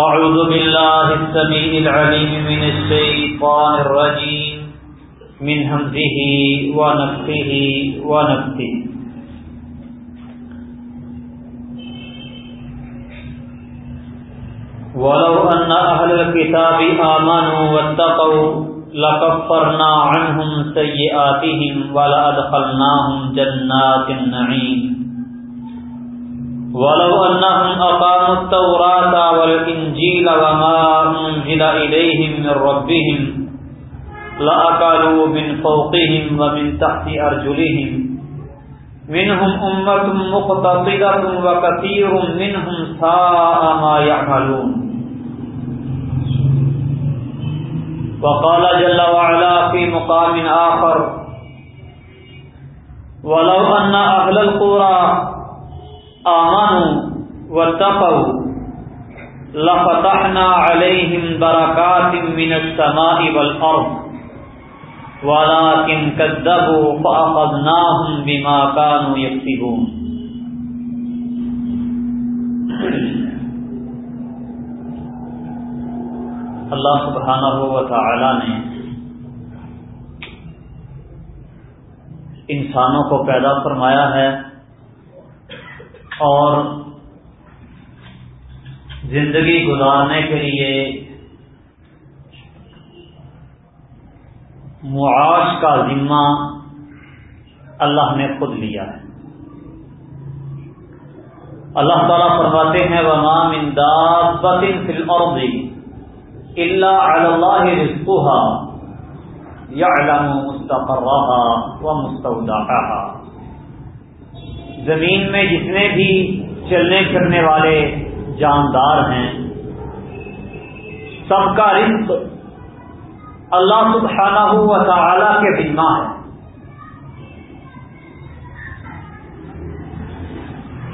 أعوذ بالله السميع العليم من الشيطان الرجيم. من همزه ونفخه ونفثه ولو أن أهل الكتاب آمنوا واتقوا لكفرنا عنهم سيئاتهم ولأدخلناهم جنات النعيم. ولو أنهم أقاموا التوراة والإنجيل وما أنزل إليهم من ربهم لأكلوا من فوقهم ومن تحت أرجلهم. منهم أمة مقتصدة وكثير منهم ساء ما يعملون. وقال جل وعلا في مقام آخر ولو أن أهل القرى آمنوا واتقوا. لفتحنا عليهم بركات من السماء والأرض. ولكن كذبوا فأخذناهم بما كانوا يكسبون. اللہ سبحانہ و تعالی نے انسانوں کو پیدا فرمایا ہے اور زندگی گزارنے کے لیے معاش کا ذمہ اللہ نے خود لیا ہے۔ اللہ تعالیٰ فرماتے ہیں ومام انداز فی الارض اللہ اللہ رزقها يعلم مستقرها ومستودعها۔ زمین میں جتنے بھی چلنے پھرنے والے جاندار ہیں، سب کا رزق اللہ سبحانہ و تعالی کے ذمہ ہے۔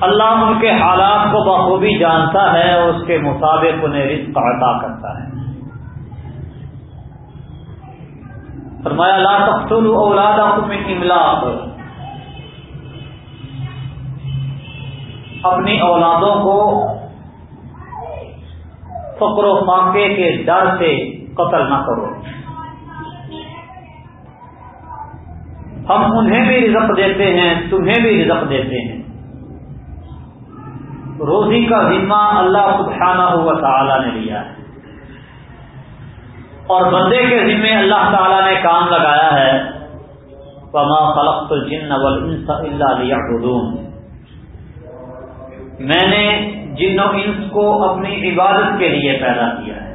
اللہ ان کے حالات کو بخوبی جانتا ہے اور اس کے مطابق انہیں رزق عطا کرتا ہے۔ فرمایا، لا تقتلوا اولادکم من املاق اپنی اولادوں کو فقر و فاقے کے ڈر سے قتل نہ کرو۔ ہم انہیں بھی رزق دیتے ہیں، تمہیں بھی رزق دیتے ہیں۔ روزی کا ذمہ اللہ سبحانہ ہوا تعالی نے لیا ہے۔ اور بندے کے ذمے اللہ تعالی نے کام لگایا ہے۔ پما خلق الجن والانس الا ليعبدون۔ میں نے جن و انس کو اپنی عبادت کے لیے پیدا کیا ہے۔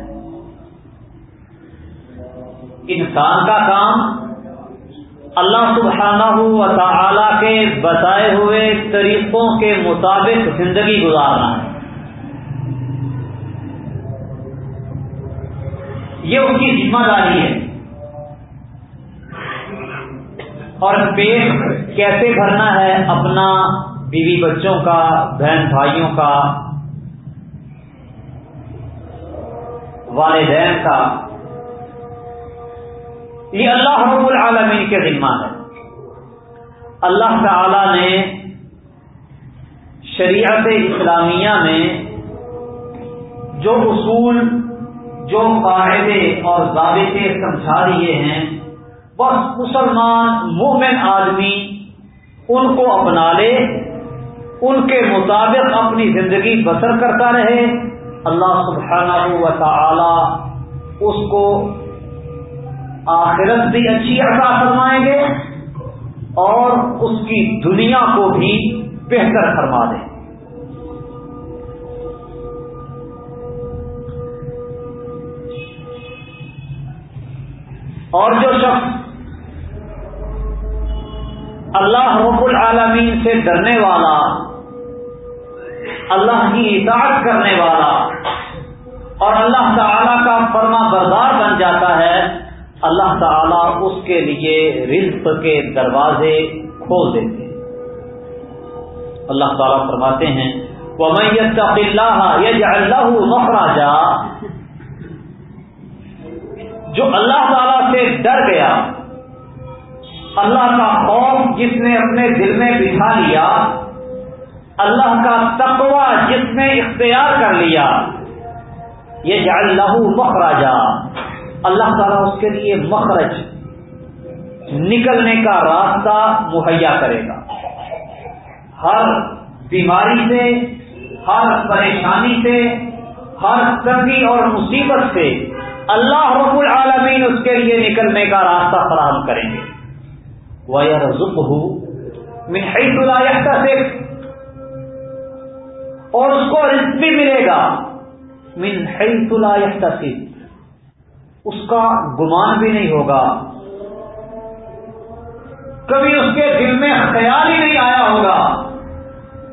انسان کا کام اللہ سبحانہ و تعالی کے بتائے ہوئے طریقوں کے مطابق زندگی گزارنا ہے۔ یہ اس کی ذمہ داری ہے۔ اور پیٹ کیسے بھرنا ہے؟ اپنا بیوی بچوں کا، بہن بھائیوں کا، والدین کا۔ یہ اللہ رب العالمین کے ذمہ ہے۔ اللہ تعالی نے شریعت اسلامیہ میں جو اصول، جو قاعدے اور ضابطے سمجھا دیے ہیں، بس مسلمان مومن آدمی ان کو اپنا لے ان کے مطابق اپنی زندگی بسر کرتا رہے۔ اللہ سبحانہ و تعالی اس کو آخرت بھی اچھی عطا فرمائیں گے اور اس کی دنیا کو بھی بہتر فرما دیں۔ اور جو شخص اللہ رب العالمین سے ڈرنے والا اللہ کی اطاعت کرنے والا اور اللہ تعالی کا فرما بردار بن جاتا ہے، اللہ تعالی اس کے لیے رزق کے دروازے کھول دیتے ہیں۔ اللہ تعالیٰ فرماتے ہیں وہ اللہ یہ اللہ مخراجا جو اللہ تعالی سے ڈر گیا، اللہ کا خوف جس نے اپنے دل میں بٹھا لیا اللہ کا تقوی جس نے اختیار کر لیا یہ جال لہو مخراجا اللہ تعالیٰ اس کے لیے مخرج نکلنے کا راستہ مہیا کرے گا۔ ہر بیماری سے، ہر پریشانی سے، ہر تنگی اور مصیبت سے اللہ رب العالمین اس کے لیے نکلنے کا راستہ فراہم کریں گے۔ وہ رزق ہوں اللہ سے اور اس کو رزق بھی ملے گا۔ من حیث لا یحتسب۔ اس کا گمان بھی نہیں ہوگا۔ کبھی اس کے دل میں خیال ہی نہیں آیا ہوگا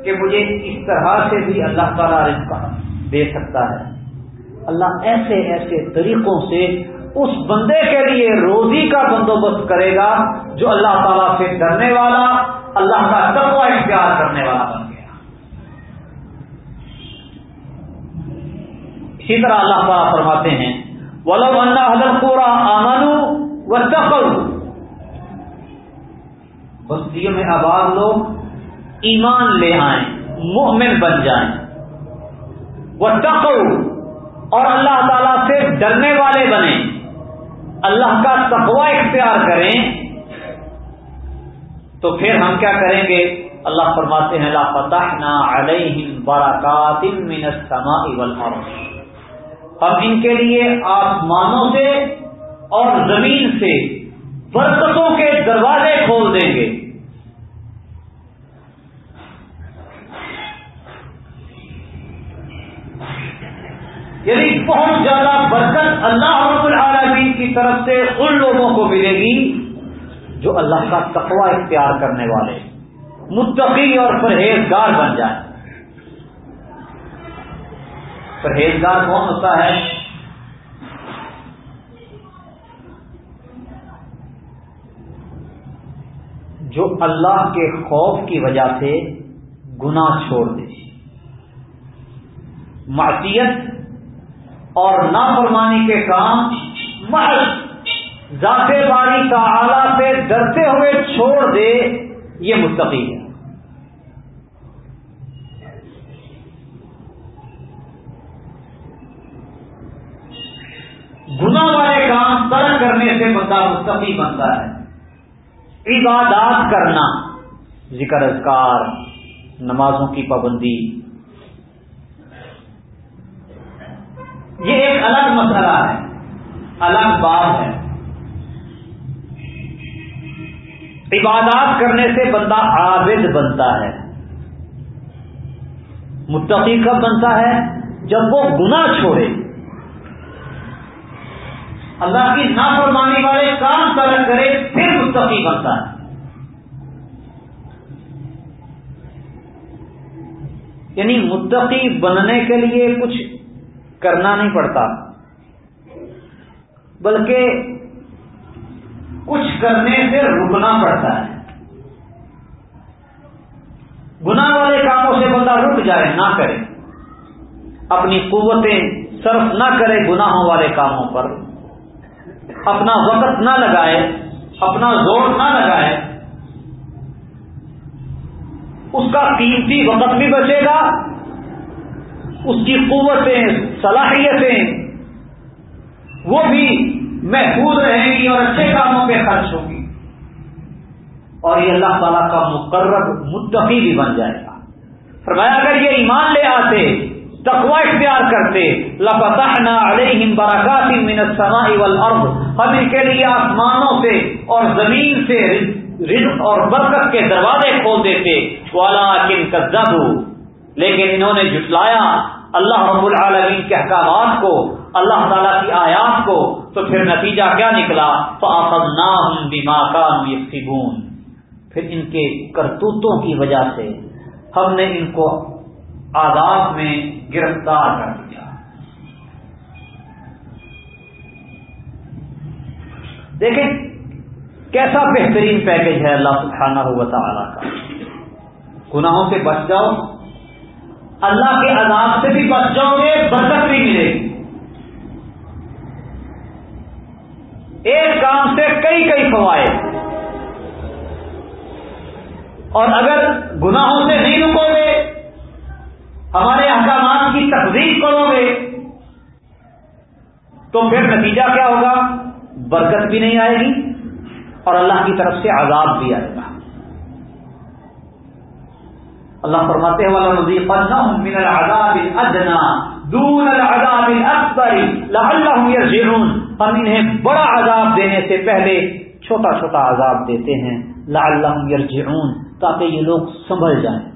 کہ مجھے اس طرح سے بھی اللہ تعالیٰ رزق دے سکتا ہے۔ اللہ ایسے ایسے طریقوں سے اس بندے کے لیے روزی کا بندوبست کرے گا جو اللہ تعالیٰ سے ڈرنے والا، اللہ کا تقوی اختیار کرنے والا بن گیا اسی طرح اللہ تعالیٰ فرماتے ہیں، ولو اللہ حضرت پورا آمن و بستیوں میں آباد لوگ ایمان لے آئیں، مؤمن بن جائیں۔ وہ اور اللہ تعالی سے ڈرنے والے بنے اللہ کا تقوا اختیار کریں۔ تو پھر ہم کیا کریں گے؟ اللہ فرماتے ہیں اللہ فتح نہ براکات من السماء والارض ہم ان کے لیے آسمانوں سے اور زمین سے برکتوں کے دروازے کھول دیں گے۔ یعنی بہت زیادہ برکت اللہ رب العالمین کی طرف سے ان لوگوں کو ملے گی جو اللہ کا تقوی اختیار کرنے والے، متقی اور پرہیزگار بن جائیں۔ پرہیزگار کون ہوتا ہے؟ جو اللہ کے خوف کی وجہ سے گناہ چھوڑ دے۔ معصیت اور نافرمانی کے کام محض ذات باری تعالی سے ڈرتے ہوئے چھوڑ دے، یہ مستقی ہے۔ سے بندہ مستقی بنتا ہے۔ عبادات کرنا، ذکر اذکار، نمازوں کی پابندی۔ یہ ایک الگ مسئلہ ہے، الگ بات ہے۔ عبادات کرنے سے بندہ عابد بنتا ہے۔ متقی کب بنتا ہے؟ جب وہ گناہ چھوڑے۔ اللہ کی نافرمانی والے کام طرح کرے، پھر متقی بنتا ہے۔ یعنی متقی بننے کے لیے کچھ کرنا نہیں پڑتا، بلکہ کچھ کرنے سے رکنا پڑتا ہے۔ گناہ والے کاموں سے بندہ رک جائے، نہ کرے۔ اپنی قوتیں صرف نہ کرے گناہوں والے کاموں پر۔ اپنا وقت نہ لگائے، اپنا زور نہ لگائے، اس کا قیمتی وقت بھی بچے گا، اس کی قوتیں، صلاحیتیں، وہ بھی محفوظ رہیں گی اور اچھے کاموں پہ خرچ ہوگی۔ اور یہ اللہ تعالیٰ کا مقرر متفی بھی بن جائے گا۔ فرمایا، اگر یہ ایمان لے آتے تقوا اختیار کرتے، لفتحنا علیہم برکات من السماء والارض، ہم ان کے لیے آسمانوں سے اور زمین سے رزق اور برکت کے دروازے کھول دیتے والا کن لیکن انہوں نے جٹلایا اللہ رب العالمین کے احکامات کو، اللہ تعالیٰ کی آیات کو، تو پھر نتیجہ کیا نکلا؟ تو کا پھر ان کے کرتوتوں کی وجہ سے ہم نے ان کو آداب میں گرفتار کر دیا۔ دیکھیں کیسا بہترین پیکج ہے اللہ سبحانہ ہوا تعالیٰ کا۔ گناہوں سے بچ جاؤ، اللہ کے عذاب سے بھی بچ جاؤ گے، برکت بھی ملے گی۔ ایک کام سے کئی کئی فوائد۔ اور اگر گناہوں سے نہیں رکو گے ہمارے احکامات کی تصدیق کرو گے تو پھر نتیجہ کیا ہوگا؟ برکت بھی نہیں آئے گی اور اللہ کی طرف سے عذاب بھی آئے گا۔ اللہ فرماتے ہیں من العذاب الادنا دون العذاب الاکبر لعلهم يرجعون۔ ہم انہیں بڑا عذاب دینے سے پہلے چھوٹا چھوٹا عذاب دیتے ہیں۔ لعلهم يرجعون تاکہ یہ لوگ سنبھل جائیں۔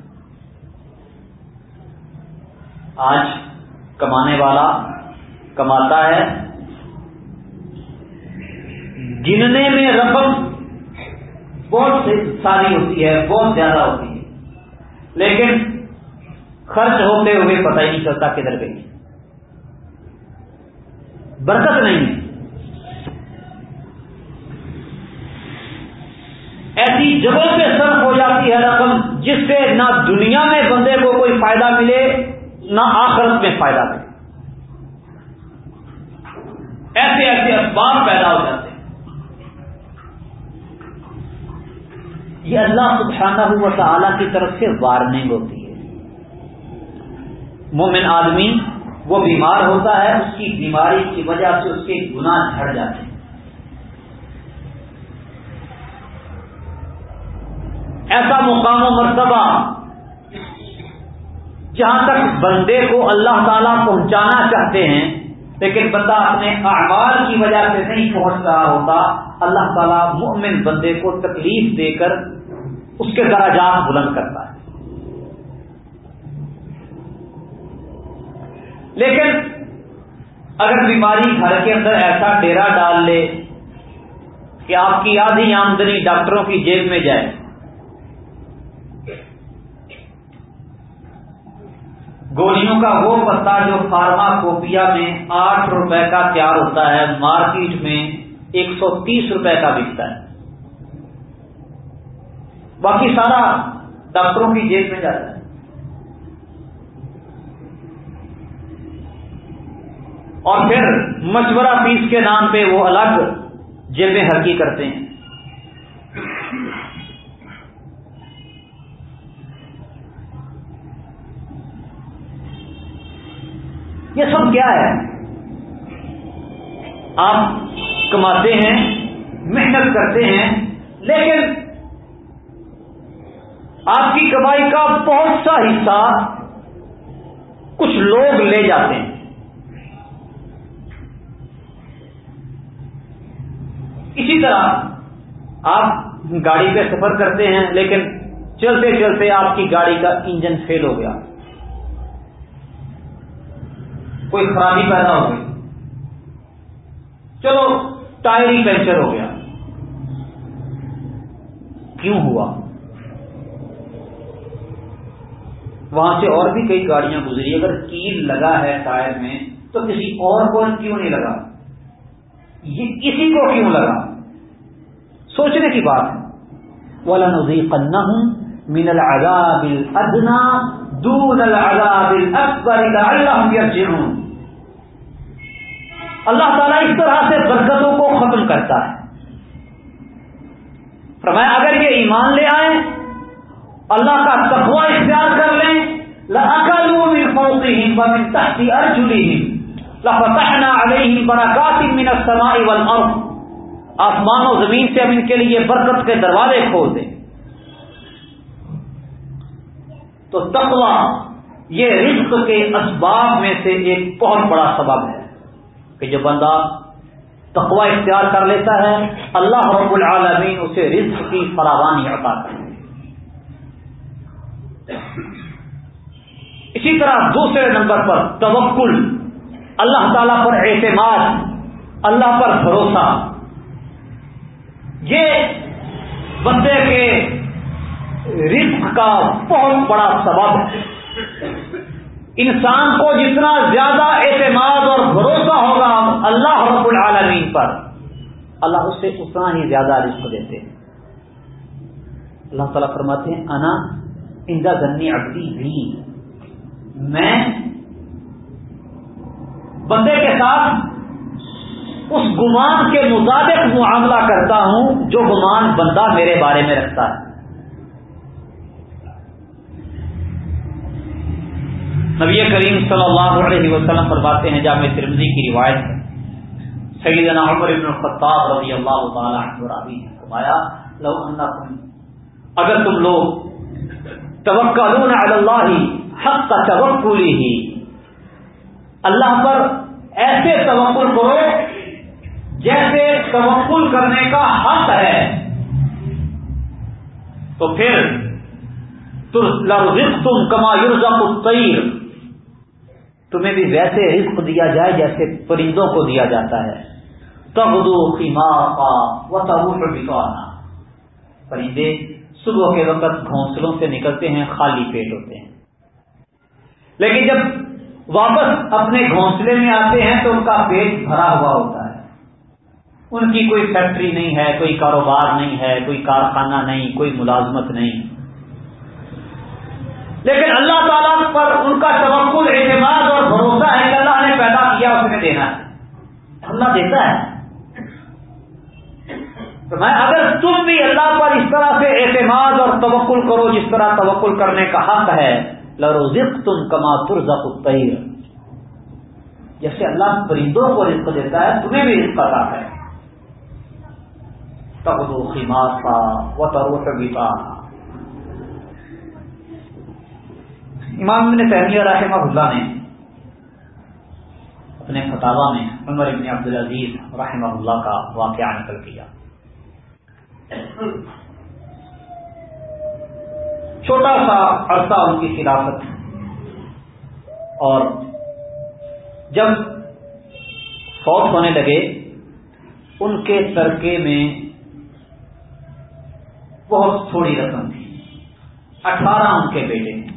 آج کمانے والا کماتا ہے۔ گننے میں رقم بہت ساری ہوتی ہے، بہت زیادہ ہوتی ہے۔ لیکن خرچ ہوتے ہوئے پتہ ہی نہیں چلتا کدھر گئی۔ برکت نہیں ہے۔ ایسی جگہوں پہ صرف ہو جاتی ہے رقم جس سے نہ دنیا میں بندے کو کوئی فائدہ ملے نہ آخرت میں فائدہ ملے ایسے ایسے اسباب پیدا ہو جاتے ہیں۔ یہ اللہ سبحانہ و تعالی کی طرف سے وارننگ ہوتی ہے۔ مومن آدمی وہ بیمار ہوتا ہے، اس کی بیماری کی وجہ سے اس کے گناہ جھڑ جاتے ہیں۔ ایسا مقام و مرتبہ جہاں تک بندے کو اللہ تعالیٰ پہنچانا چاہتے ہیں، لیکن بندہ اپنے اعمال کی وجہ سے نہیں پہنچ رہا ہوتا، اللہ تعالیٰ مومن بندے کو تکلیف دے کر اس کے دراجات بلند کرتا ہے۔ لیکن اگر بیماری گھر کے اندر ایسا ڈیرا ڈال لے کہ آپ کی آدھی آمدنی ڈاکٹروں کی جیب میں جائے گولیوں کا وہ پتا جو فارما کوپیا میں آٹھ روپے کا تیار ہوتا ہے، مارکیٹ میں ایک سو تیس روپے کا بکتا ہے۔ باقی سارا ڈاکٹروں کی جیب میں جاتا ہے۔ اور پھر مشورہ فیس کے نام پہ وہ الگ جیبیں ہرکی کرتے ہیں۔ یہ سب کیا ہے؟ آپ کماتے ہیں، محنت کرتے ہیں، لیکن آپ کی کمائی کا بہت سا حصہ کچھ لوگ لے جاتے ہیں۔ اسی طرح آپ گاڑی پہ سفر کرتے ہیں، لیکن چلتے چلتے آپ کی گاڑی کا انجن فیل ہو گیا۔ کوئی خرابی پیدا ہو گئی۔ چلو، ٹائر ہی پنچر ہو گیا۔ کیوں ہوا؟ وہاں سے اور بھی کئی گاڑیاں گزری۔ اگر کیل لگا ہے ٹائر میں، تو کسی اور کو کیوں نہیں لگا؟ یہ کسی کو کیوں لگا؟ سوچنے کی بات ہے۔ والا نزی ہوں مین العذاب الادنا دون العذاب الاکبر اللہ ہوں اللہ تعالیٰ اس طرح سے برکتوں کو ختم کرتا ہے۔ فرمایا، اگر یہ ایمان لے آئے اللہ کا تقوا اختیار کر لیں من السماء والارض آسمان و زمین سے ہم ان کے لیے برکت کے دروازے کھول دیں۔ تو تقوا یہ رزق کے اسباب میں سے ایک بہت بڑا سبب ہے۔ کہ جو بندہ تقوا اختیار کر لیتا ہے، اللہ رب العالمین اسے رزق کی فراوانی عطا کرے اسی طرح دوسرے نمبر پر توکل، اللہ تعالی پر اعتماد، اللہ پر بھروسہ۔ یہ بندے کے رزق کا بہت بڑا سبب ہے۔ انسان کو جتنا زیادہ اعتماد اور بھروسہ ہوگا اللہ رب العالمین پر، اللہ اس سے اتنا ہی زیادہ رزق دیتے ہیں۔ اللہ تعالیٰ فرماتے ہیں، انا اندا گنی اگتی بھی۔ میں بندے کے ساتھ اس گمان کے مطابق معاملہ کرتا ہوں جو گمان بندہ میرے بارے میں رکھتا ہے۔ نبی کریم صلی اللہ علیہ وسلم فرماتے ہیں، جامع ترمزی کی روایت ہے۔ سیدنا عمر ابن الخطاب رضی اللہ تعالیٰ نے فرمایا، لو انکم، اگر تم لوگ توکلون علی اللہ حق کا توکلی ہی اللہ پر ایسے توکل کرو جیسے توکل کرنے کا حق ہے۔ تو پھر تم کما یورزق الطیر تمہیں بھی ویسے رزق دیا جائے جیسے پرندوں کو دیا جاتا ہے۔ تب دو و تب پرندے صبح کے وقت گھونسلوں سے نکلتے ہیں، خالی پیٹ ہوتے ہیں۔ لیکن جب واپس اپنے گھونسلے میں آتے ہیں تو ان کا پیٹ بھرا ہوا ہوتا ہے۔ ان کی کوئی فیکٹری نہیں ہے، کوئی کاروبار نہیں ہے، کوئی کارخانہ نہیں، کوئی ملازمت نہیں۔ لیکن اللہ تعالیٰ پر ان کا توقل، اعتماد اور بھروسہ ہے کہ اللہ نے پیدا کیا اس نے دینا ہے۔ اللہ دیتا ہے۔ تو میں اگر تم بھی اللہ پر اس طرح سے اعتماد اور توقل کرو، جس طرح توقل کرنے کا حق ہے لروزق تم کما ترزق الطیر۔ جیسے اللہ پرندوں کو رزق دیتا ہے، تمہیں بھی رزق ادا ہے تب دو خیمات کا وہ امام ابن تحمیہ رحمہ اللہ نے اپنے فتوا میں عمر ابن عبدالعزیز رحمہ اللہ کا واقعہ نقل کیا۔ چھوٹا سا عرصہ ان کی خلافت اور جب فوت ہونے لگے، ان کے ترکے میں بہت تھوڑی رقم تھی۔ اٹھارہ ان کے بیٹے۔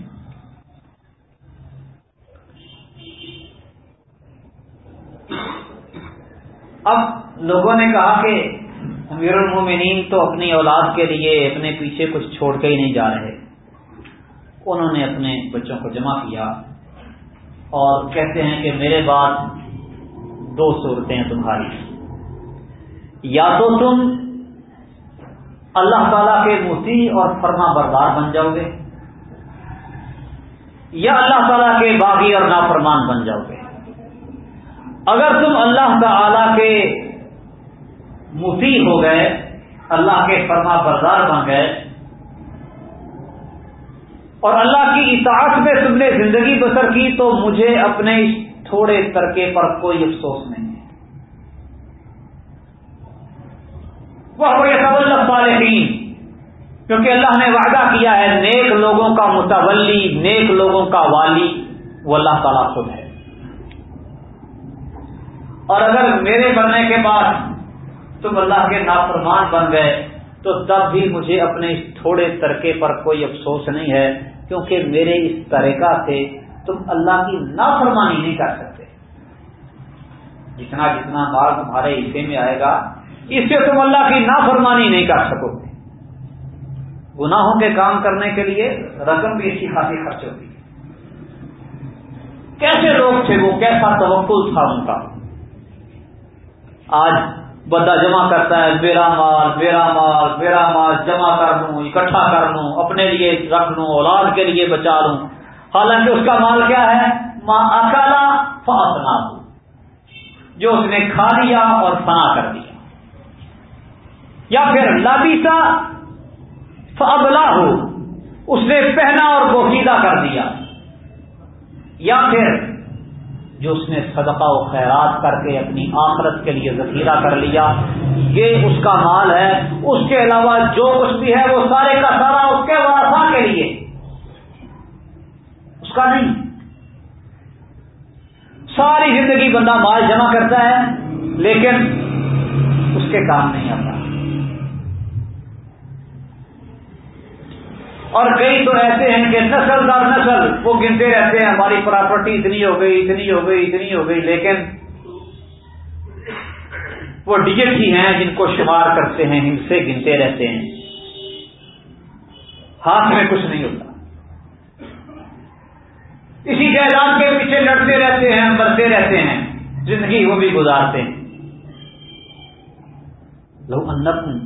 اب لوگوں نے کہا کہ امیر المومنین تو اپنی اولاد کے لیے اپنے پیچھے کچھ چھوڑ کے ہی نہیں جا رہے۔ انہوں نے اپنے بچوں کو جمع کیا اور کہتے ہیں کہ میرے بعد دو صورتیں ہیں تمہاری۔ یا تو تم اللہ تعالی کے مفتی اور فرما بردار بن جاؤ گے، یا اللہ تعالیٰ کے باغی اور نافرمان بن جاؤ گے۔ اگر تم اللہ تعالی کے مفی ہو گئے، اللہ کے فرما بردار بن گئے، اور اللہ کی اطاعت میں تم نے زندگی بسر کی، تو مجھے اپنے اس تھوڑے ترکے پر کوئی افسوس نہیں۔ ہے وہ یہ سب صالحین کیونکہ اللہ نے وعدہ کیا ہے، نیک لوگوں کا متولی، نیک لوگوں کا والی، وہ اللہ تعالیٰ خود ہے۔ اور اگر میرے بننے کے بعد تم اللہ کے نافرمان بن گئے، تو تب بھی مجھے اپنے اس تھوڑے ترکے پر کوئی افسوس نہیں ہے، کیونکہ میرے اس طریقہ سے تم اللہ کی نافرمانی نہیں کر سکتے۔ جتنا جتنا مال تمہارے حصے میں آئے گا، اس سے تم اللہ کی نافرمانی نہیں کر سکو گے گناہوں کے کام کرنے کے لیے رقم بھی اچھی خاصی خرچ ہوتی کیسے لوگ تھے وہ؟ کیسا توقل تھا ان کا؟ آج بندہ جمع کرتا ہے، میرا مال میرا مال میرا مال، جمع کر لوں، اکٹھا کر لوں، اپنے لیے رکھ لوں، اولاد کے لیے بچا لوں۔ حالانکہ اس کا مال کیا ہے؟ ماں اکالا فاسنا جو اس نے کھا لیا اور فنا کر دیا۔ یا پھر لابیسا فبلا ہو اس نے پہنا اور بوسیدہ کر دیا۔ یا پھر جو اس نے صدقہ و خیرات کر کے اپنی آخرت کے لیے ذخیرہ کر لیا، یہ اس کا مال ہے۔ اس کے علاوہ جو کچھ بھی ہے، وہ سارے کا سارا اس کے وارفا کے لیے۔ اس کا نہیں۔ ساری زندگی بندہ مال جمع کرتا ہے، لیکن اس کے کام نہیں آتا۔ اور کئی تو ایسے ہیں کہ نسل در نسل وہ گنتے رہتے ہیں، ہماری پراپرٹی اتنی ہو گئی، اتنی ہو گئی، اتنی ہو گئی، لیکن وہ ڈیجٹ ہی ہیں جن کو شمار کرتے ہیں ہند سے گنتے رہتے ہیں۔ ہاتھ میں کچھ نہیں ہوتا۔ اسی جائیداد کے پیچھے لڑتے رہتے ہیں، مرتے رہتے ہیں، زندگی وہ بھی گزارتے ہیں۔ لوگ ان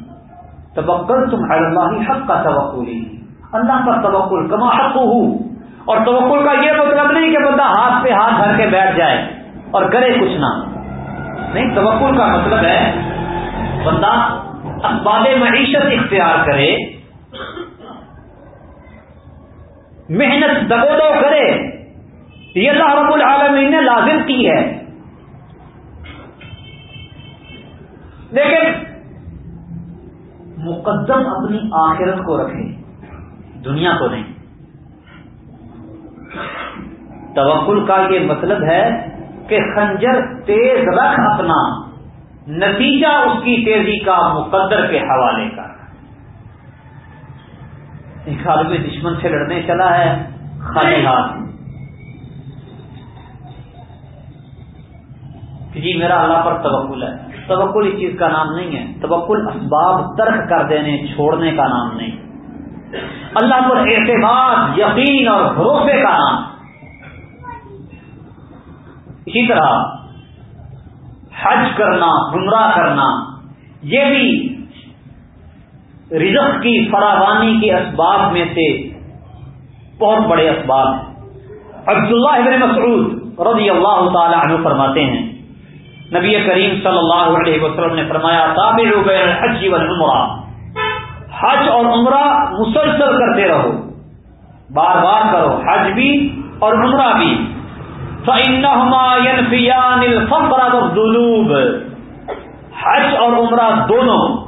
تبکر تم اللہ حق کا توقع اللہ پر توکل کما حق ہو اور توکل کا یہ مطلب نہیں کہ بندہ ہاتھ پہ ہاتھ دھر کے بیٹھ جائے اور کرے کچھ نہ۔ نہیں، توکل کا مطلب ہے بندہ اسباب معیشت اختیار کرے، محنت دبو دو کرے۔ یہ اللہ رب العالمین نے لازم کی ہے۔ لیکن مقدم اپنی آخرت کو رکھے۔ دنیا کو نہیں۔ توکل کا یہ مطلب ہے کہ خنجر تیز رکھ اپنا، نتیجہ اس کی تیزی کا مقدر کے حوالے کا۔ ایک آدمی دشمن سے لڑنے چلا ہے، خالی ہاتھ۔ جی میرا اللہ پر توکل ہے۔ توکل اس چیز کا نام نہیں ہے۔ توکل اسباب ترک کر دینے، چھوڑنے کا نام نہیں۔ اللہ پر اعتماد یقین اور بھروسے کا نام۔ اسی طرح حج کرنا، عمرہ کرنا، یہ بھی رزق کی فراوانی کے اسباب میں سے بہت بڑے اسباب ہیں۔ عبداللہ ابن مسعود رضی اللہ تعالی عنہ فرماتے ہیں، نبی کریم صلی اللہ علیہ وسلم نے فرمایا الحج والعمرہ۔ حج اور عمرہ مسلسل کرتے رہو۔ بار بار کرو، حج بھی اور عمرہ بھی۔ يَنْفِيَانِ الْفَقْرَ حج اور عمرہ دونوں۔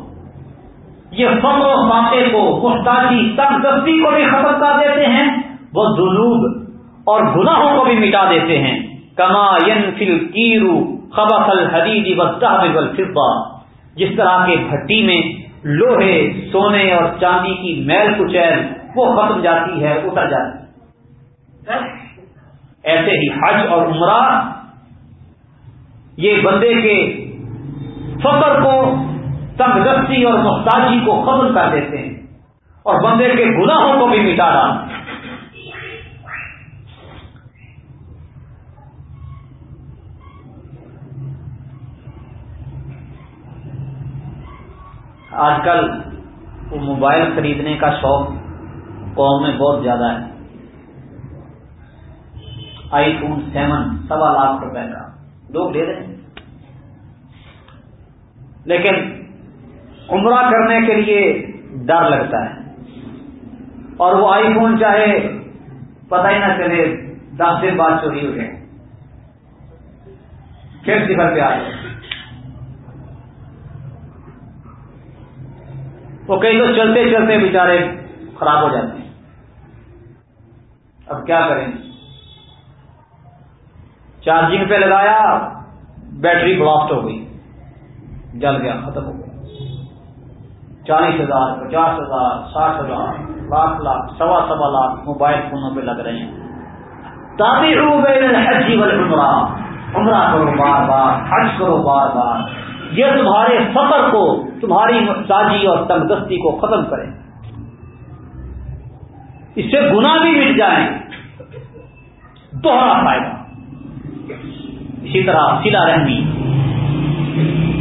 یہ فقر و فاقے کو محتاجی تنگ دستی کو بھی ختم کر دیتے ہیں وہ ذنوب اور گناہوں کو بھی مٹا دیتے ہیں۔ کما ینفل کیرو خبر الحدید والفضہ جس طرح کے بھٹی میں لوہے، سونے اور چاندی کی میل کچیل وہ ختم جاتی ہے اتر جاتی ہے ایسے ہی حج اور عمرہ، یہ بندے کے فخر کو تنگستی اور محتاجی کو ختم کر دیتے ہیں اور بندے کے گناہوں کو بھی مٹا ڈالتے ہیں۔ آج کل وہ موبائل خریدنے کا شوق قوم میں بہت زیادہ ہے۔ آئی فون سیون، سوا لاکھ روپے کا۔ لوگ لے رہے ہیں۔ لیکن عمرہ کرنے کے لیے ڈر لگتا ہے۔ اور وہ آئی فون چاہے، پتہ ہی نہ چلے، دس دن بعد چوری ہو گئے پھر سفر پہ آئے وہ کئی تو چلتے چلتے بیچارے خراب ہو جاتے ہیں۔ اب کیا کریں؟ چارجنگ پہ لگایا، بیٹری بلاسٹ ہو گئی۔ جل گیا، ختم ہو گیا۔ چالیس ہزار، پچاس ہزار، ساٹھ ہزار، لاکھ لاکھ، سوا سوا لاکھ موبائل فونوں پہ لگ رہے ہیں۔ حج عمرہ عمرہ کرو بار بار، حج کرو بار بار۔ یہ تمہارے فخر کو، تمہاری محتاجی اور تنگستی کو ختم کرے اس سے گنا بھی مٹ جائیں۔ دوہرا فائدہ۔ اسی طرح سلا رحمی۔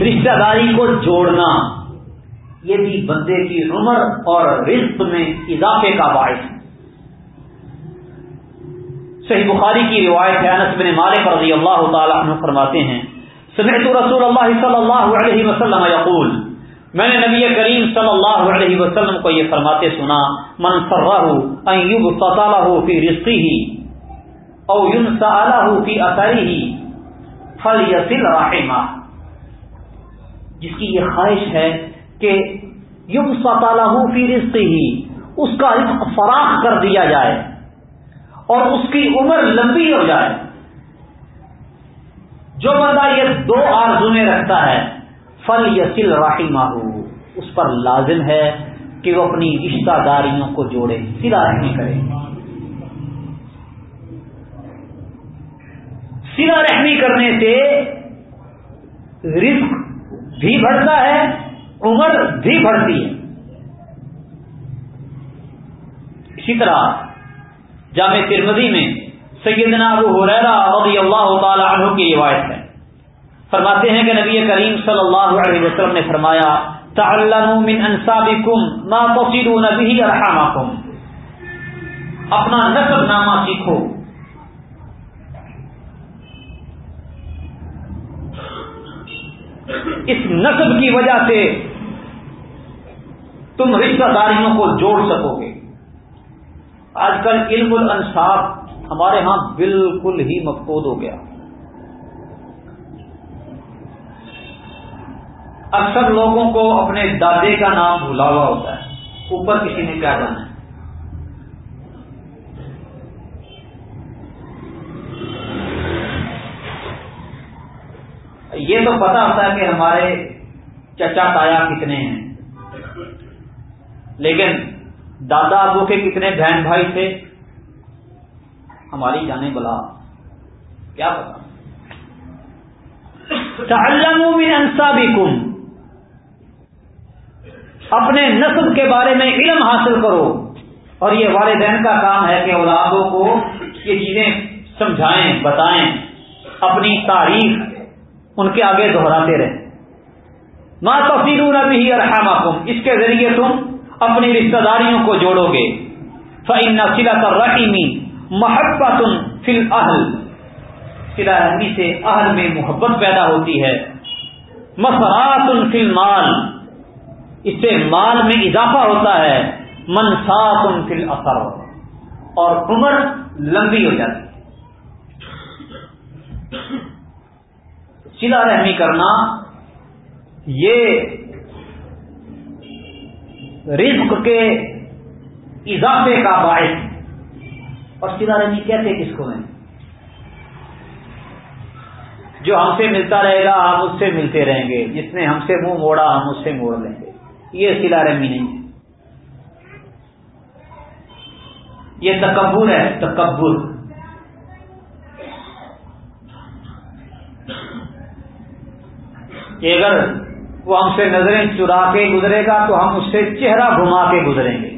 رشتہ داری کو جوڑنا۔ یہ بھی بندے کی عمر اور رزق میں اضافے کا باعث۔ ہے صحیح بخاری کی روایت ہے، انس بن مالک رضی اللہ تعالی عنہ فرماتے ہیں سمعت رسول اللہ صلی اللہ علیہ وسلم یقول، میں نے نبی کریم صلی اللہ علیہ وسلم کو یہ فرماتے سنا، من فرہ ان یبسط له فی رزقه او ينسى له فی اثره فلیصل رحمه. جس کی یہ خواہش ہے کہ یبسط له فی رزقه، اس کا رزق فراخ کر دیا جائے اور اس کی عمر لمبی ہو جائے۔ جو بندہ یہ دو آرزویں رکھتا ہے، فل یسل راہی اس پر لازم ہے کہ وہ اپنی رشتہ داریوں کو جوڑے سلا رحمی کرے۔ سلا رحمی کرنے سے رزق بھی بڑھتا ہے، عمر بھی بڑھتی ہے۔ اسی طرح جامع ترمدی میں سیدنا ابو حریرہ رضی اللہ تعالی عنہ کی روایت ہے۔ فرماتے ہیں کہ نبی کریم صلی اللہ علیہ وسلم نے فرمایا، تعلموا من انسابکم ما تصلون به ارحامکم. اپنا نسب نامہ سیکھو۔ اس نصب کی وجہ سے تم رشتہ داریوں کو جوڑ سکو گے۔ آج کل علم الانصاف ہمارے ہاں بالکل ہی مقبول ہو گیا۔ اکثر لوگوں کو اپنے دادے کا نام بھولا ہوا ہوتا ہے۔ اوپر کسی نے کیا جانا ہے۔ یہ تو پتا ہوتا ہے کہ ہمارے چچا تایا کتنے ہیں۔ لیکن دادا ابو کے کتنے بہن بھائی تھے۔ ہماری جانے بلا۔ کیا پتا؟ من انصابکم۔ اپنے نسل کے بارے میں علم حاصل کرو۔ اور یہ والدین کا کام ہے کہ اولادوں کو یہ چیزیں سمجھائیں، بتائیں۔ اپنی تاریخ ان کے آگے دہراتے رہیں۔ ماں تفصیل بھی ارحام اس کے ذریعے تم اپنی رشتہ داریوں کو جوڑو گے۔ فن سلا کر رحیمی محبت فل اہل سلا رحمی سے اہل میں محبت پیدا ہوتی ہے۔ مسرات فل مال اس سے مال میں اضافہ ہوتا ہے۔ منسات فل اثر اور عمر لمبی ہو جاتی ہے۔ سلا رحمی کرنا، یہ رزق کے اضافے کا باعث اور سیدھا رحمی کہتے کس کو ہیں؟ جو ہم سے ملتا رہے گا، ہم اس سے ملتے رہیں گے۔ جس نے ہم سے منہ موڑا، ہم اس سے موڑ لیں گے۔ یہ سلا رحمی نہیں ہے۔ یہ تکبر ہے، تکبر۔ کہ اگر وہ ہم سے نظریں چرا کے گزرے گا، تو ہم اس سے چہرہ گھما کے گزریں گے۔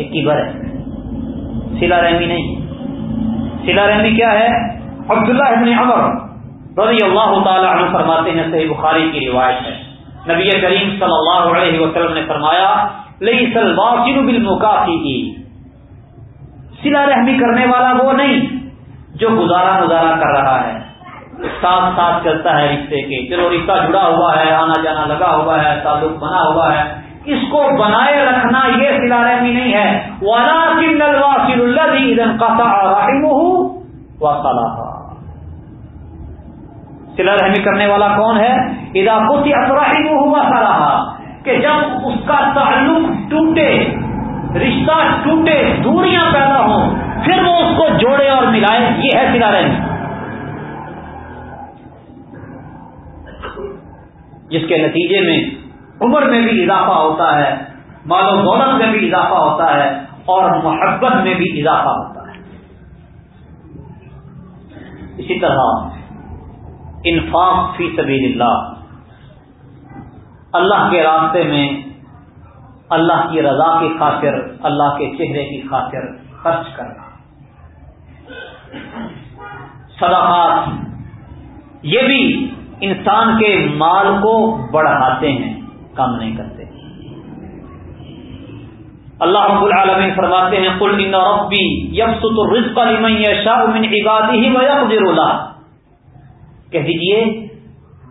یہ کیبر ہے۔ سلا رحمی نہیں۔ سلا رحمی کیا ہے؟ عبداللہ ابن عمر رضی اللہ تعالی عنہ فرماتے ہیں، صحیح بخاری کی روایت ہے۔ نبی کریم صلی اللہ علیہ وسلم نے فرمایا لئی سلواسن بالمکا کی سلا رحمی کرنے والا وہ نہیں جو گزارا گزارا کر رہا ہے۔ ساتھ ساتھ چلتا ہے رشتے کے۔ چلو رشتہ جڑا ہوا ہے، آنا جانا لگا ہوا ہے، تعلق بنا ہوا ہے۔ اس کو بنائے رکھنا یہ سلا رحمی نہیں ہے۔ سلا رحمی کرنے والا کون ہے؟ ادا پوتی اطراحم ہوا کہ جب اس کا تعلق ٹوٹے، رشتہ ٹوٹے، دوریاں پیدا ہوں، پھر وہ اس کو جوڑے اور ملائے، یہ ہے سلا رحمی جس کے نتیجے میں عمر میں بھی اضافہ ہوتا ہے، مال و دولت میں بھی اضافہ ہوتا ہے اور محبت میں بھی اضافہ ہوتا ہے۔ اسی طرح انفاق فی سبیل اللہ اللہ کے راستے میں اللہ کی رضا کی خاطر، اللہ کے چہرے کی خاطر خرچ کرنا۔ صدقات یہ بھی انسان کے مال کو بڑھاتے ہیں۔ کم نہیں کرتے۔ اللہ رب العالمین فرماتے ہیں کل ان ربی یبسط الرزق لمن یشاء من عباده ويقدر له۔ کہہ دیجیے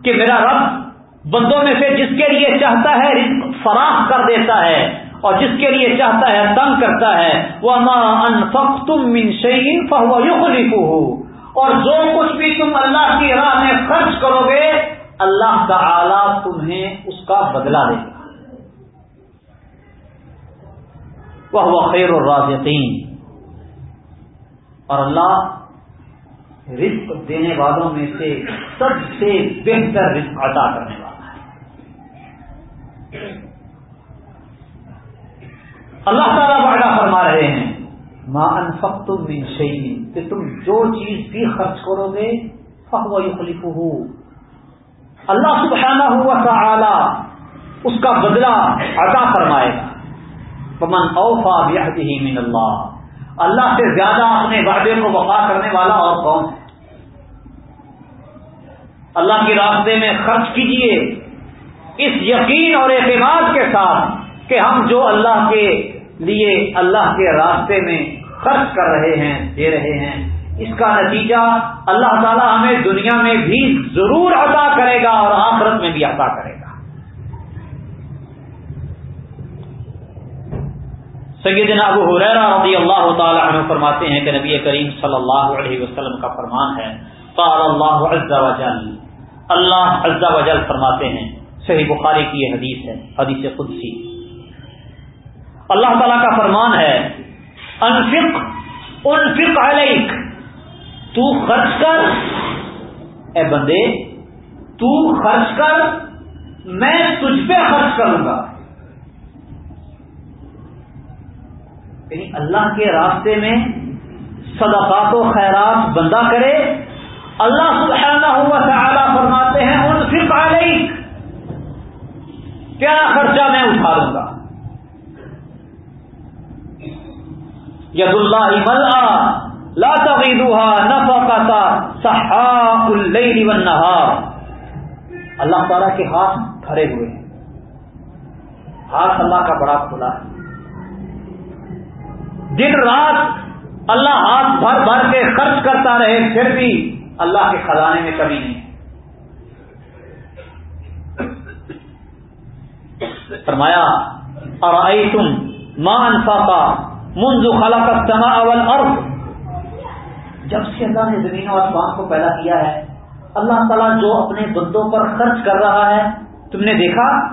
کہ میرا رب بندوں میں سے جس کے لیے چاہتا ہے رزق فراخ کر دیتا ہے اور جس کے لیے چاہتا ہے تنگ کرتا ہے، وما انفقتم من شيء فهو يخلفه۔ اور جو کچھ بھی تم اللہ کی راہ میں خرچ کرو گے اللہ تعالی تمہیں اس کا بدلہ دے گا۔ وہ خیر الرازقین۔ اور اللہ رزق دینے والوں میں سے سب سے بہتر رزق عطا کرنے والا ہے۔ اللہ تعالیٰ وعدہ فرما رہے ہیں ماں انفق تم کہ تم جو چیز بھی خرچ کرو گے فخو خلیف ہو اللہ سبحانہ ہوا کا اس کا بدلہ عطا فرمائے گا۔ پمن اوفا بھی من اللہ اللہ سے زیادہ اپنے وعدے کو وفا کرنے والا اور کون ہے؟ اللہ کے راستے میں خرچ کیجیے۔ اس یقین اور اعتماد کے ساتھ کہ ہم جو اللہ کے لیے اللہ کے راستے میں خرچ کر رہے ہیں، دے رہے ہیں اس کا نتیجہ اللہ تعالیٰ ہمیں دنیا میں بھی ضرور عطا کرے گا اور آخرت میں بھی عطا کرے گا۔ سیدنا ابو حریرہ رضی اللہ تعالی عنہ فرماتے ہیں کہ نبی کریم صلی اللہ علیہ وسلم کا فرمان ہے، قال اللہ عز و جل اللہ عز و جل فرماتے ہیں، صحیح بخاری کی یہ حدیث ہے، حدیث قدسی۔ اللہ تعالیٰ کا فرمان ہے، انفق انفق علیک۔ تو خرچ کر۔ اے بندے، تو خرچ کر۔ میں تجھ پہ خرچ کروں گا۔ یعنی اللہ کے راستے میں صدقات و خیرات بندہ کرے۔ اللہ سبحانہ ہوا تعالی فرماتے ہیں ان صرف علیک۔ کیا خرچہ میں اٹھا لوں گا؟ ید اللہ ملا لا تغیدوها نفقتا صحاء اللیل والنہار اللہ تعالیٰ کے ہاتھ بھرے ہوئے ہیں۔ ہاتھ اللہ کا بڑا کھلا ہے۔ دن رات اللہ ہاتھ بھر بھر کے خرچ کرتا رہے، پھر بھی اللہ کے خزانے میں کمی نہیں۔ فرمایا اور آئی تم ماں انفاقا منذ خلق السماء والارض؟ جب سے اللہ نے زمین و آسمان کو پیدا کیا ہے، اللہ تعالیٰ جو اپنے بندوں پر خرچ کر رہا ہے، تم نے دیکھا؟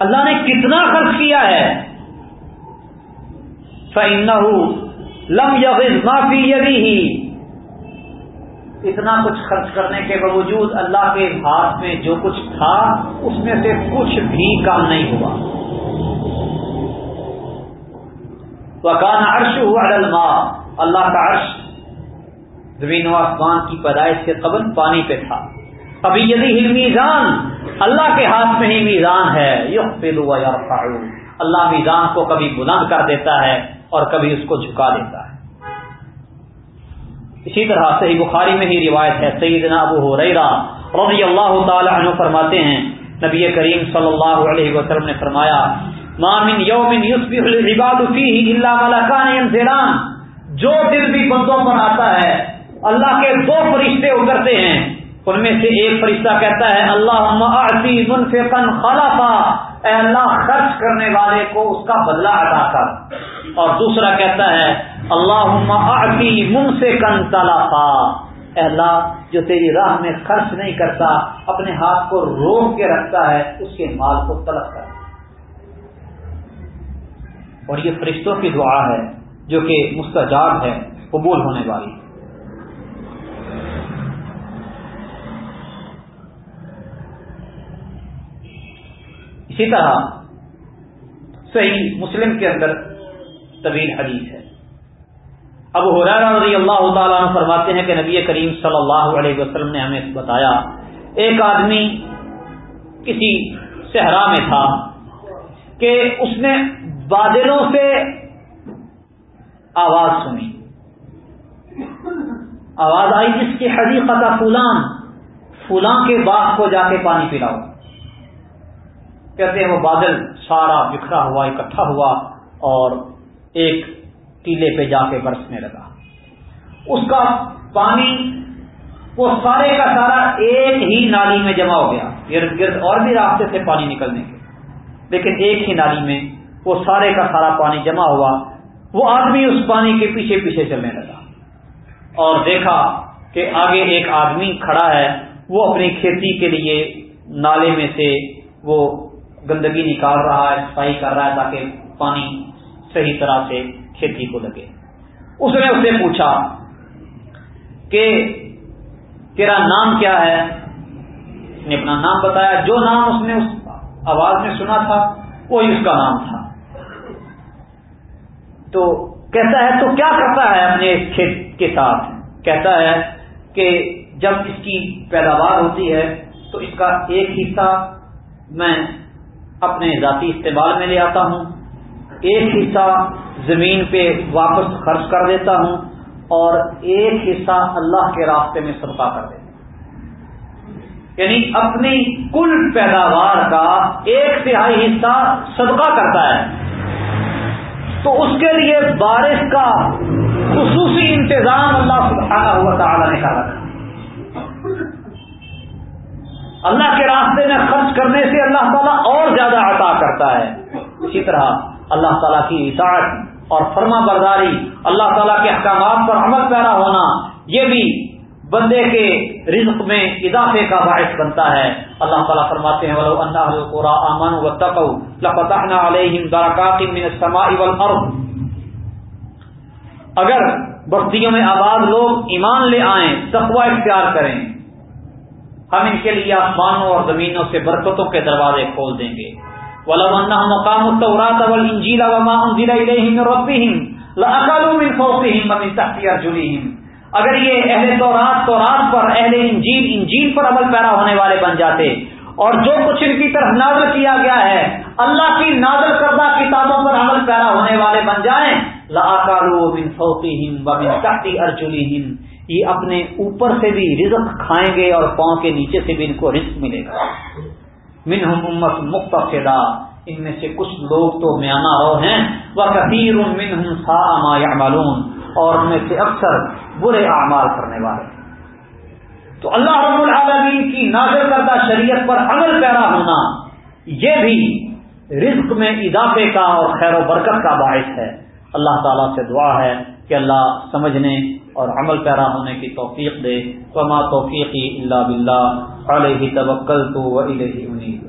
اللہ نے کتنا خرچ کیا ہے۔ لم ہی اتنا کچھ خرچ کرنے کے باوجود اللہ کے ہاتھ میں جو کچھ تھا، اس میں سے کچھ بھی کام نہیں ہوا۔ وکان عرش ہوا الماء۔ اللہ کا عرش زمین و آسمان کی پیدائش سے قبل پانی پہ تھا۔ ابھی یدی میزان، اللہ کے ہاتھ میں ہی میزان ہے۔ یا اللہ میزان کو کبھی بلند کر دیتا ہے اور کبھی اس کو جھکا دیتا ہے۔ اسی طرح صحیح بخاری میں ہی روایت ہے، سیدنا ابو ہو رضی اللہ تعالی عنہ فرماتے ہیں، نبی کریم صلی اللہ علیہ وسلم نے فرمایا مامن یومن یوسف العباد فیہ الا ملکان ينزلان جو دل بھی بندوں پر آتا ہے اللہ کے دو فرشتے اترتے ہیں۔ ان میں سے ایک فرشتہ کہتا ہے اللہ اعطی منفقا خلفا اے اللہ، خرچ کرنے والے کو اس کا بدلہ ادا کر۔ اور دوسرا کہتا ہے اللہ اعطی من سے کن تلافا اے اللہ، جو تیری راہ میں خرچ نہیں کرتا، اپنے ہاتھ کو روک کے رکھتا ہے، اس کے مال کو تلف کر۔ اور یہ فرشتوں کی دعا ہے، جو کہ مستجاب ہے، قبول ہونے والی۔ اسی طرح صحیح مسلم کے اندر طویل حدیث ہے۔ اب حرارہ رضی اللہ تعالیٰ عنہ فرماتے ہیں کہ نبی کریم صلی اللہ علیہ وسلم نے ہمیں بتایا، ایک آدمی کسی صحرا میں تھا کہ اس نے بادلوں سے آواز سنی۔ آواز آئی جس کی حدیقت فلان فلان کے باغ کو جا کے پانی پلاؤ۔ کہتے ہیں وہ بادل سارا بکھرا ہوا، اکٹھا ہوا اور ایک ٹیلے پہ جا کے برسنے لگا۔ اس کا پانی، وہ سارے کا سارا ایک ہی نالی میں جمع ہو گیا۔ گرد گرد اور بھی راستے سے پانی نکلنے کے۔ لیکن ایک ہی نالی میں وہ سارے کا سارا پانی جمع ہوا۔ وہ آدمی اس پانی کے پیچھے پیچھے چلنے لگا اور دیکھا کہ آگے ایک آدمی کھڑا ہے۔ وہ اپنی کھیتی کے لیے نالے میں سے وہ گندگی نکال رہا ہے، صفائی کر رہا ہے تاکہ پانی صحیح طرح سے کھیتی کو لگے۔ اس نے اس سے پوچھا کہ تیرا نام کیا ہے؟ اس نے اپنا نام بتایا۔ جو نام اس نے اس آواز میں سنا تھا، وہی اس کا نام تھا۔ تو کہتا ہے، تو کیا کرتا ہے اپنے کھیت کے ساتھ؟ کہتا ہے کہ جب اس کی پیداوار ہوتی ہے، تو اس کا ایک حصہ میں اپنے ذاتی استعمال میں لے آتا ہوں۔ ایک حصہ زمین پہ واپس خرچ کر دیتا ہوں اور ایک حصہ اللہ کے راستے میں صدقہ کر دیتا ہوں۔ یعنی اپنی کل پیداوار کا ایک تہائی حصہ صدقہ کرتا ہے۔ تو اس کے لیے بارش کا خصوصی انتظام اللہ سبحانہ ہوا تعالیٰ نے کر رکھا اللہ کے راستے میں خرچ کرنے سے اللہ تعالیٰ اور زیادہ عطا کرتا ہے۔ اسی طرح اللہ تعالیٰ کی اطاعت اور فرما برداری، اللہ تعالیٰ کے احکامات پر عمل پیرا ہونا، یہ بھی بندے کے رزق میں اضافے کا باعث بنتا ہے۔ اللہ تعالیٰ فرماتے ہیں، ولو ان اهل القرى امنوا واتقوا لفتحنا عليهم بركات من السماء والارض اگر بستیوں میں آباد لوگ ایمان لے آئیں، تقوی اختیار کریں ہم ان کے لیے آسمانوں اور زمینوں سے برکتوں کے دروازے کھول دیں گے۔ مقام التوراة اگر یہ اہل تو رات تو رات پر، اہل انجیل انجیل پر عمل پیرا ہونے والے بن جاتے اور جو کچھ ان کی طرف نازل کیا گیا ہے، اللہ کی نازل کردہ کتابوں پر عمل پیرا ہونے والے بن جائیں۔ بن فوقی تحتی ارجلی یہ اپنے اوپر سے بھی رزق کھائیں گے اور پاؤں کے نیچے سے بھی ان کو رزق ملے گا۔ منہم امت مقتصدہ، ان میں سے کچھ لوگ تو میانہ رو ہیں۔ وہ کثیر سا معلوم اور ان میں سے اکثر برے اعمال کرنے والے۔ تو اللہ رب العالمین کی نازل کردہ شریعت پر عمل پیرا ہونا، یہ بھی رزق میں اضافے کا اور خیر و برکت کا باعث ہے۔ اللہ تعالیٰ سے دعا ہے کہ اللہ سمجھنے اور عمل پیرا ہونے کی توفیق دے توفیقی اللہ بلّہ علیہ توکل تو انید